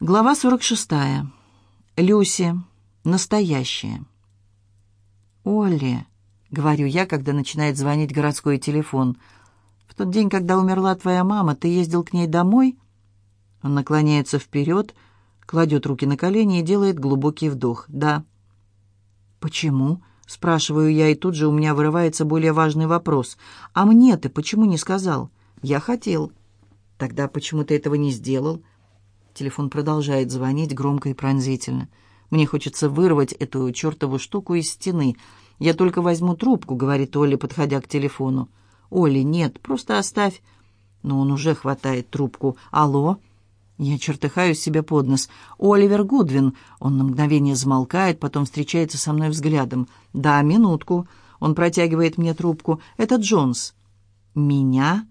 Глава 46. Люси. Настоящая. «Олли», — говорю я, когда начинает звонить городской телефон, «в тот день, когда умерла твоя мама, ты ездил к ней домой?» Он наклоняется вперед, кладет руки на колени и делает глубокий вдох. «Да». «Почему?» — спрашиваю я, и тут же у меня вырывается более важный вопрос. «А мне ты почему не сказал?» «Я хотел». «Тогда почему ты этого не сделал?» Телефон продолжает звонить громко и пронзительно. Мне хочется вырвать эту чертову штуку из стены. «Я только возьму трубку», — говорит Оля, подходя к телефону. Оля, нет, просто оставь». Но он уже хватает трубку. «Алло?» Я чертыхаю себе под нос. «Оливер Гудвин». Он на мгновение замолкает, потом встречается со мной взглядом. «Да, минутку». Он протягивает мне трубку. «Это Джонс». «Меня?»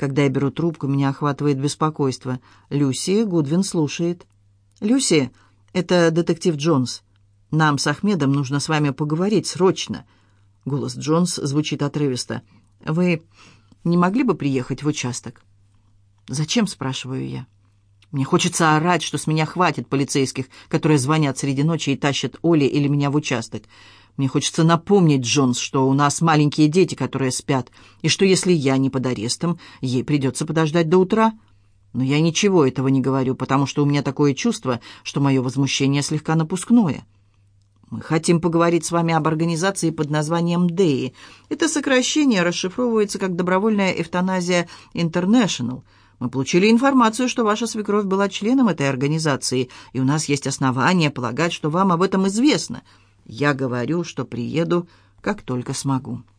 Когда я беру трубку, меня охватывает беспокойство. Люси Гудвин слушает. «Люси, это детектив Джонс. Нам с Ахмедом нужно с вами поговорить срочно». Голос Джонс звучит отрывисто. «Вы не могли бы приехать в участок?» «Зачем?» — спрашиваю я. Мне хочется орать, что с меня хватит полицейских, которые звонят среди ночи и тащат Оли или меня в участок. Мне хочется напомнить Джонс, что у нас маленькие дети, которые спят, и что если я не под арестом, ей придется подождать до утра. Но я ничего этого не говорю, потому что у меня такое чувство, что мое возмущение слегка напускное. Мы хотим поговорить с вами об организации под названием ДЭИ. Это сокращение расшифровывается как «Добровольная эвтаназия Интернешнл». Мы получили информацию, что ваша свекровь была членом этой организации, и у нас есть основания полагать, что вам об этом известно». Я говорю, что приеду, как только смогу.